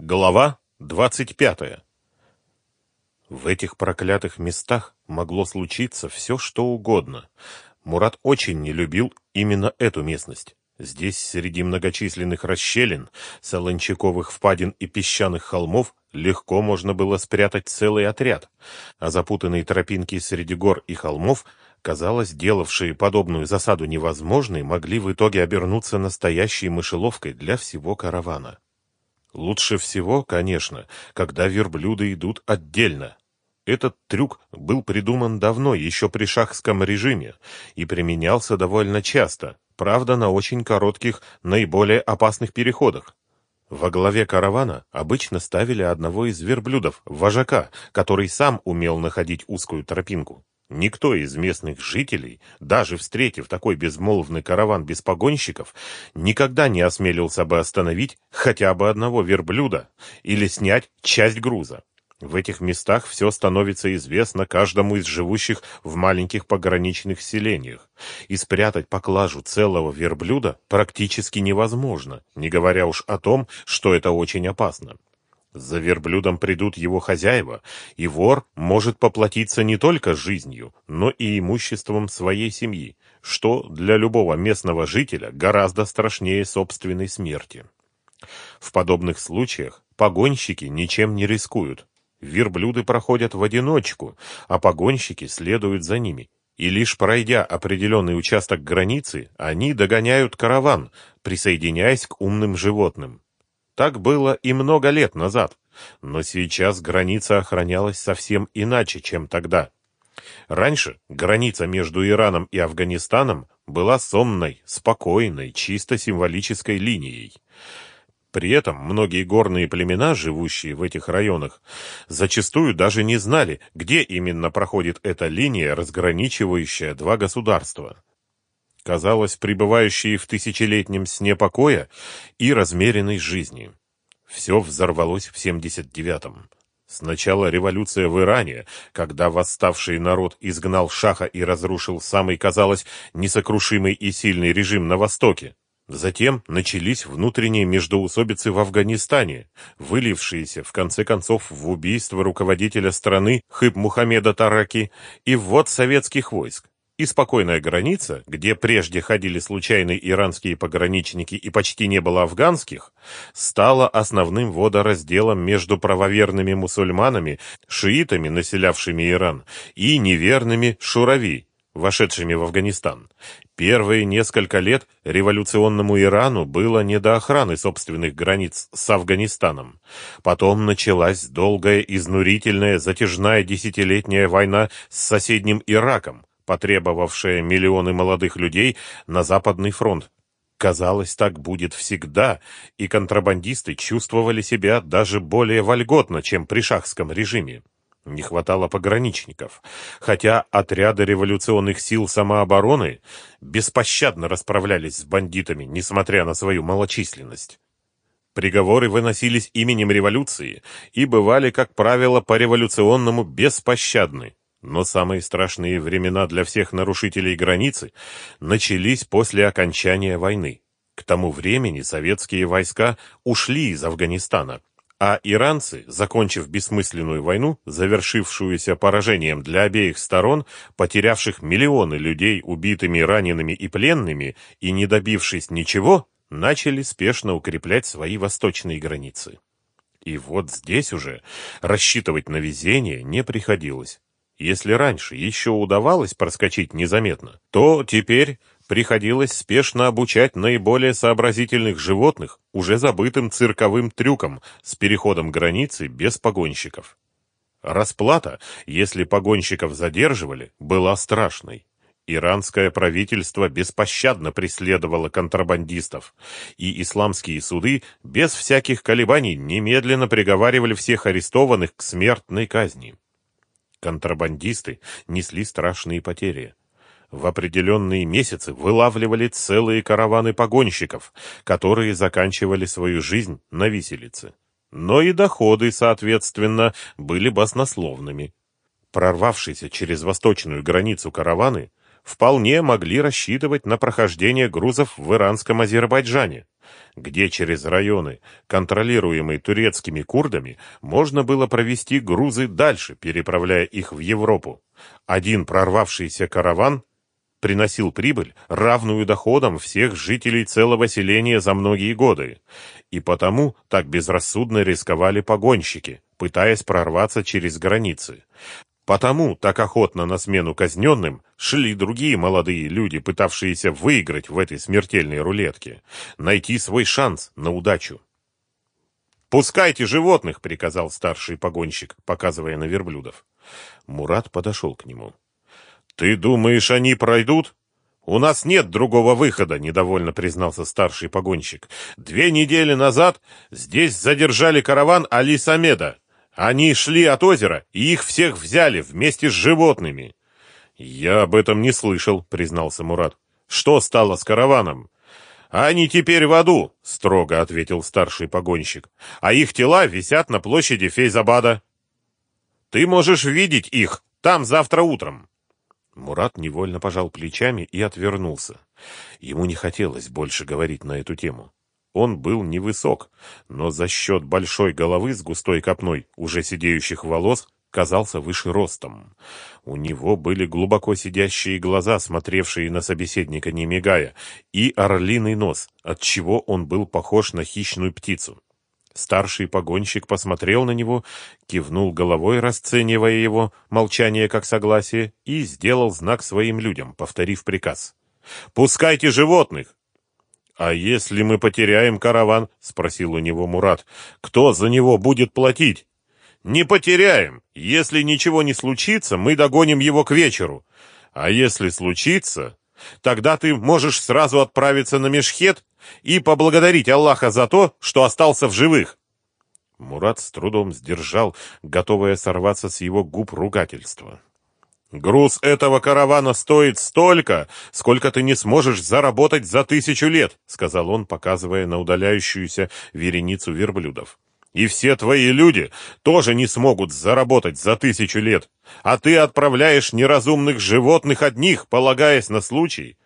Глава 25. В этих проклятых местах могло случиться все, что угодно. Мурат очень не любил именно эту местность. Здесь, среди многочисленных расщелин, солончаковых впадин и песчаных холмов, легко можно было спрятать целый отряд, а запутанные тропинки среди гор и холмов, казалось, делавшие подобную засаду невозможной, могли в итоге обернуться настоящей мышеловкой для всего каравана. Лучше всего, конечно, когда верблюды идут отдельно. Этот трюк был придуман давно, еще при шахском режиме, и применялся довольно часто, правда, на очень коротких, наиболее опасных переходах. Во главе каравана обычно ставили одного из верблюдов, вожака, который сам умел находить узкую тропинку. Никто из местных жителей, даже встретив такой безмолвный караван без погонщиков, никогда не осмелился бы остановить хотя бы одного верблюда или снять часть груза. В этих местах все становится известно каждому из живущих в маленьких пограничных селениях, и спрятать поклажу целого верблюда практически невозможно, не говоря уж о том, что это очень опасно. За верблюдом придут его хозяева, и вор может поплатиться не только жизнью, но и имуществом своей семьи, что для любого местного жителя гораздо страшнее собственной смерти. В подобных случаях погонщики ничем не рискуют. Верблюды проходят в одиночку, а погонщики следуют за ними. И лишь пройдя определенный участок границы, они догоняют караван, присоединяясь к умным животным. Так было и много лет назад, но сейчас граница охранялась совсем иначе, чем тогда. Раньше граница между Ираном и Афганистаном была сонной, спокойной, чисто символической линией. При этом многие горные племена, живущие в этих районах, зачастую даже не знали, где именно проходит эта линия, разграничивающая два государства казалось, пребывающие в тысячелетнем сне покоя и размеренной жизни. Все взорвалось в 79-м. Сначала революция в Иране, когда восставший народ изгнал шаха и разрушил самый, казалось, несокрушимый и сильный режим на Востоке. Затем начались внутренние междоусобицы в Афганистане, вылившиеся, в конце концов, в убийство руководителя страны Хыб Мухаммеда Тараки и ввод советских войск и спокойная граница, где прежде ходили случайные иранские пограничники и почти не было афганских, стала основным водоразделом между правоверными мусульманами, шиитами, населявшими Иран, и неверными шурави, вошедшими в Афганистан. Первые несколько лет революционному Ирану было не до охраны собственных границ с Афганистаном. Потом началась долгая, изнурительная, затяжная десятилетняя война с соседним Ираком, потребовавшая миллионы молодых людей на Западный фронт. Казалось, так будет всегда, и контрабандисты чувствовали себя даже более вольготно, чем при шахском режиме. Не хватало пограничников, хотя отряды революционных сил самообороны беспощадно расправлялись с бандитами, несмотря на свою малочисленность. Приговоры выносились именем революции и бывали, как правило, по-революционному беспощадны. Но самые страшные времена для всех нарушителей границы начались после окончания войны. К тому времени советские войска ушли из Афганистана, а иранцы, закончив бессмысленную войну, завершившуюся поражением для обеих сторон, потерявших миллионы людей убитыми, ранеными и пленными, и не добившись ничего, начали спешно укреплять свои восточные границы. И вот здесь уже рассчитывать на везение не приходилось. Если раньше еще удавалось проскочить незаметно, то теперь приходилось спешно обучать наиболее сообразительных животных уже забытым цирковым трюкам с переходом границы без погонщиков. Расплата, если погонщиков задерживали, была страшной. Иранское правительство беспощадно преследовало контрабандистов, и исламские суды без всяких колебаний немедленно приговаривали всех арестованных к смертной казни. Контрабандисты несли страшные потери. В определенные месяцы вылавливали целые караваны погонщиков, которые заканчивали свою жизнь на виселице. Но и доходы, соответственно, были баснословными. Прорвавшиеся через восточную границу караваны вполне могли рассчитывать на прохождение грузов в иранском Азербайджане, где через районы, контролируемые турецкими курдами, можно было провести грузы дальше, переправляя их в Европу. Один прорвавшийся караван приносил прибыль, равную доходам всех жителей целого селения за многие годы. И потому так безрассудно рисковали погонщики, пытаясь прорваться через границы. Потому так охотно на смену казненным шли другие молодые люди, пытавшиеся выиграть в этой смертельной рулетке, найти свой шанс на удачу. «Пускайте животных!» — приказал старший погонщик, показывая на верблюдов. Мурат подошел к нему. «Ты думаешь, они пройдут?» «У нас нет другого выхода», — недовольно признался старший погонщик. «Две недели назад здесь задержали караван Али Самеда. Они шли от озера, и их всех взяли вместе с животными. Я об этом не слышал, признался Мурат. Что стало с караваном? Они теперь в аду, строго ответил старший погонщик. А их тела висят на площади Фейзабада. Ты можешь видеть их там завтра утром. Мурат невольно пожал плечами и отвернулся. Ему не хотелось больше говорить на эту тему. Он был невысок, но за счет большой головы с густой копной, уже сидеющих волос, казался выше ростом. У него были глубоко сидящие глаза, смотревшие на собеседника не мигая, и орлиный нос, от чего он был похож на хищную птицу. Старший погонщик посмотрел на него, кивнул головой, расценивая его молчание как согласие, и сделал знак своим людям, повторив приказ. «Пускайте животных! «А если мы потеряем караван?» — спросил у него Мурат. «Кто за него будет платить?» «Не потеряем. Если ничего не случится, мы догоним его к вечеру. А если случится, тогда ты можешь сразу отправиться на Мешхет и поблагодарить Аллаха за то, что остался в живых». Мурат с трудом сдержал, готовое сорваться с его губ ругательство. Груз этого каравана стоит столько, сколько ты не сможешь заработать за тысячу лет, сказал он, показывая на удаляющуюся вереницу верблюдов. И все твои люди тоже не смогут заработать за тысячу лет, а ты отправляешь неразумных животных одних, полагаясь на случай.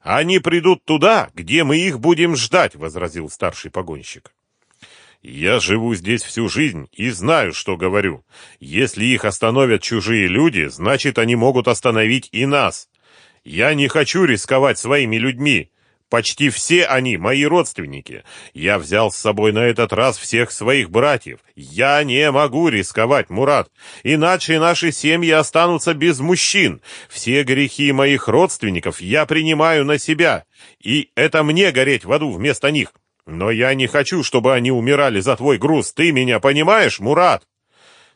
Они придут туда, где мы их будем ждать, возразил старший погонщик. Я живу здесь всю жизнь и знаю, что говорю. Если их остановят чужие люди, значит, они могут остановить и нас. Я не хочу рисковать своими людьми. Почти все они мои родственники. Я взял с собой на этот раз всех своих братьев. Я не могу рисковать, Мурат, иначе наши семьи останутся без мужчин. Все грехи моих родственников я принимаю на себя, и это мне гореть в аду вместо них. Но я не хочу, чтобы они умирали за твой груз. Ты меня понимаешь, Мурат?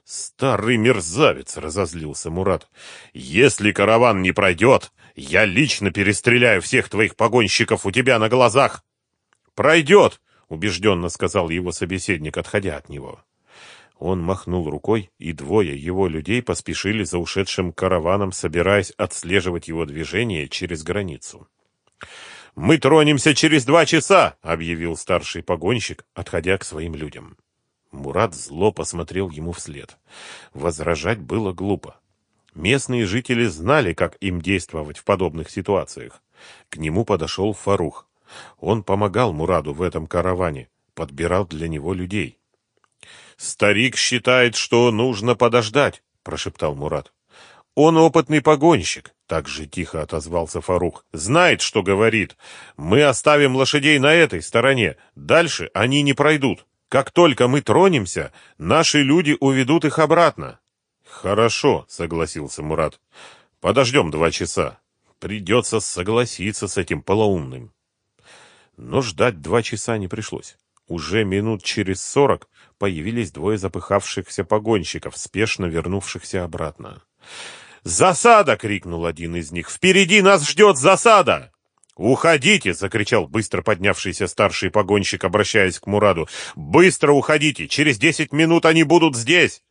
Старый мерзавец, разозлился Мурат. Если караван не пройдет, я лично перестреляю всех твоих погонщиков у тебя на глазах. Пройдет, убежденно сказал его собеседник, отходя от него. Он махнул рукой, и двое его людей поспешили за ушедшим караваном, собираясь отслеживать его движение через границу. «Мы тронемся через два часа», — объявил старший погонщик, отходя к своим людям. Мурат зло посмотрел ему вслед. Возражать было глупо. Местные жители знали, как им действовать в подобных ситуациях. К нему подошел Фарух. Он помогал Мураду в этом караване, подбирал для него людей. «Старик считает, что нужно подождать», — прошептал Мурат. «Он опытный погонщик. Так же тихо отозвался Фарух. Знает, что говорит. Мы оставим лошадей на этой стороне. Дальше они не пройдут. Как только мы тронемся, наши люди уведут их обратно. Хорошо, согласился Мурат. Подождем два часа. Придется согласиться с этим полоумным. Но ждать два часа не пришлось. Уже минут через сорок появились двое запыхавшихся погонщиков, спешно вернувшихся обратно. «Засада!» — крикнул один из них. «Впереди нас ждет засада!» «Уходите!» — закричал быстро поднявшийся старший погонщик, обращаясь к Мураду. «Быстро уходите! Через десять минут они будут здесь!»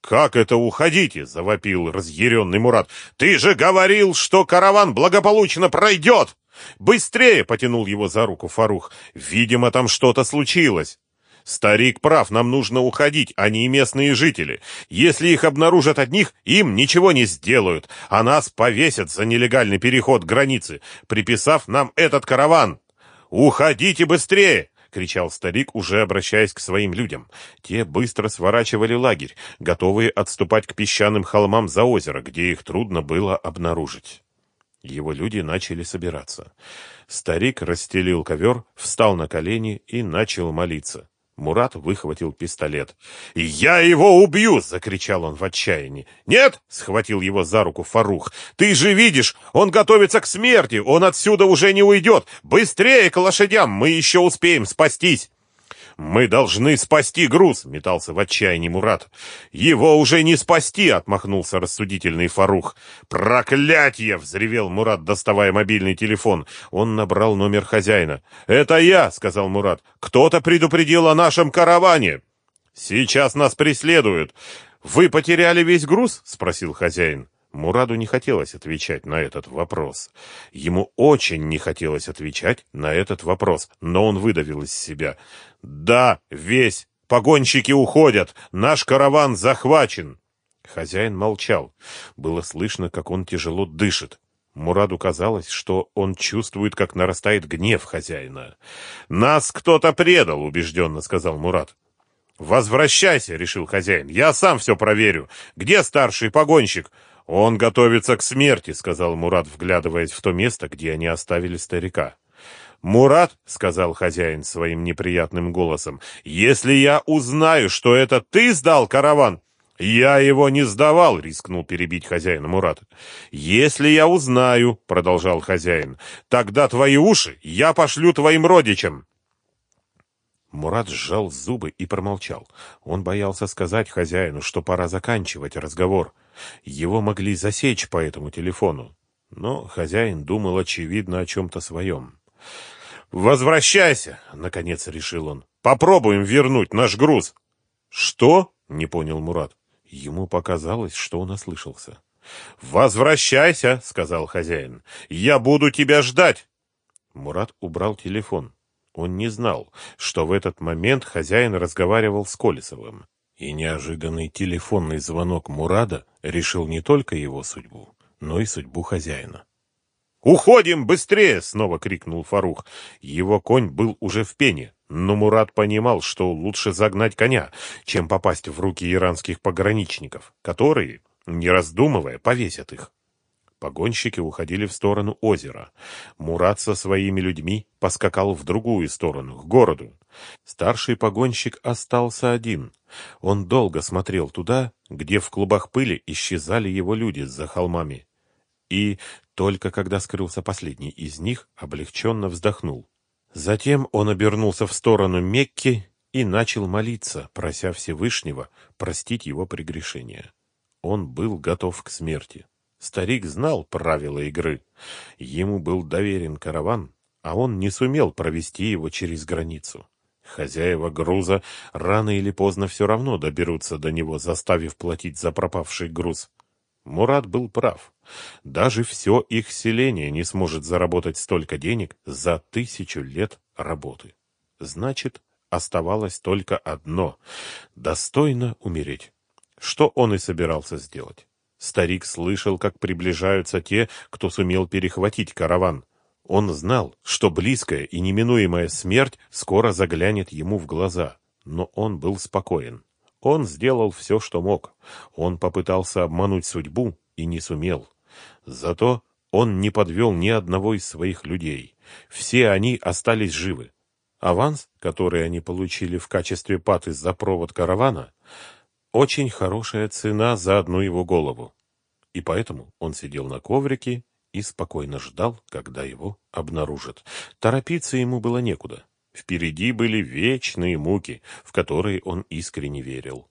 «Как это уходите?» — завопил разъяренный Мурат. «Ты же говорил, что караван благополучно пройдет!» «Быстрее!» — потянул его за руку Фарух. «Видимо, там что-то случилось!» Старик прав, нам нужно уходить, а не местные жители. Если их обнаружат одних, им ничего не сделают, а нас повесят за нелегальный переход границы, приписав нам этот караван. «Уходите быстрее!» — кричал старик, уже обращаясь к своим людям. Те быстро сворачивали лагерь, готовые отступать к песчаным холмам за озеро, где их трудно было обнаружить. Его люди начали собираться. Старик расстелил ковер, встал на колени и начал молиться. Мурат выхватил пистолет. «Я его убью!» — закричал он в отчаянии. «Нет!» — схватил его за руку Фарух. «Ты же видишь, он готовится к смерти, он отсюда уже не уйдет! Быстрее к лошадям, мы еще успеем спастись!» «Мы должны спасти груз!» — метался в отчаянии Мурат. «Его уже не спасти!» — отмахнулся рассудительный Фарух. «Проклятье!» — взревел Мурат, доставая мобильный телефон. Он набрал номер хозяина. «Это я!» — сказал Мурат. «Кто-то предупредил о нашем караване!» «Сейчас нас преследуют!» «Вы потеряли весь груз?» — спросил хозяин. Мураду не хотелось отвечать на этот вопрос. Ему очень не хотелось отвечать на этот вопрос, но он выдавил из себя. «Да, весь! Погонщики уходят! Наш караван захвачен!» Хозяин молчал. Было слышно, как он тяжело дышит. Мураду казалось, что он чувствует, как нарастает гнев хозяина. «Нас кто-то предал», — убежденно сказал Мурат. «Возвращайся», — решил хозяин. «Я сам все проверю. Где старший погонщик? «Он готовится к смерти», — сказал Мурат, вглядываясь в то место, где они оставили старика. «Мурат», — сказал хозяин своим неприятным голосом, — «если я узнаю, что это ты сдал караван...» «Я его не сдавал», — рискнул перебить хозяина Мурат. «Если я узнаю», — продолжал хозяин, — «тогда твои уши я пошлю твоим родичам». Мурат сжал зубы и промолчал. Он боялся сказать хозяину, что пора заканчивать разговор. Его могли засечь по этому телефону. Но хозяин думал, очевидно, о чем-то своем. «Возвращайся!» — наконец решил он. «Попробуем вернуть наш груз!» «Что?» — не понял Мурат. Ему показалось, что он ослышался. «Возвращайся!» — сказал хозяин. «Я буду тебя ждать!» Мурат убрал телефон. Он не знал, что в этот момент хозяин разговаривал с Колесовым. И неожиданный телефонный звонок Мурада решил не только его судьбу, но и судьбу хозяина. «Уходим быстрее!» — снова крикнул Фарух. Его конь был уже в пене, но Мурат понимал, что лучше загнать коня, чем попасть в руки иранских пограничников, которые, не раздумывая, повесят их. Погонщики уходили в сторону озера. Мурат со своими людьми поскакал в другую сторону, к городу. Старший погонщик остался один. Он долго смотрел туда, где в клубах пыли исчезали его люди за холмами. И только когда скрылся последний из них, облегченно вздохнул. Затем он обернулся в сторону Мекки и начал молиться, прося Всевышнего простить его прегрешения. Он был готов к смерти. Старик знал правила игры. Ему был доверен караван, а он не сумел провести его через границу. Хозяева груза рано или поздно все равно доберутся до него, заставив платить за пропавший груз. Мурат был прав. Даже все их селение не сможет заработать столько денег за тысячу лет работы. Значит, оставалось только одно — достойно умереть. Что он и собирался сделать. Старик слышал, как приближаются те, кто сумел перехватить караван. Он знал, что близкая и неминуемая смерть скоро заглянет ему в глаза, но он был спокоен. Он сделал все, что мог. Он попытался обмануть судьбу и не сумел. Зато он не подвел ни одного из своих людей. Все они остались живы. Аванс, который они получили в качестве паты за провод каравана, очень хорошая цена за одну его голову. И поэтому он сидел на коврике и спокойно ждал, когда его обнаружат. Торопиться ему было некуда. Впереди были вечные муки, в которые он искренне верил.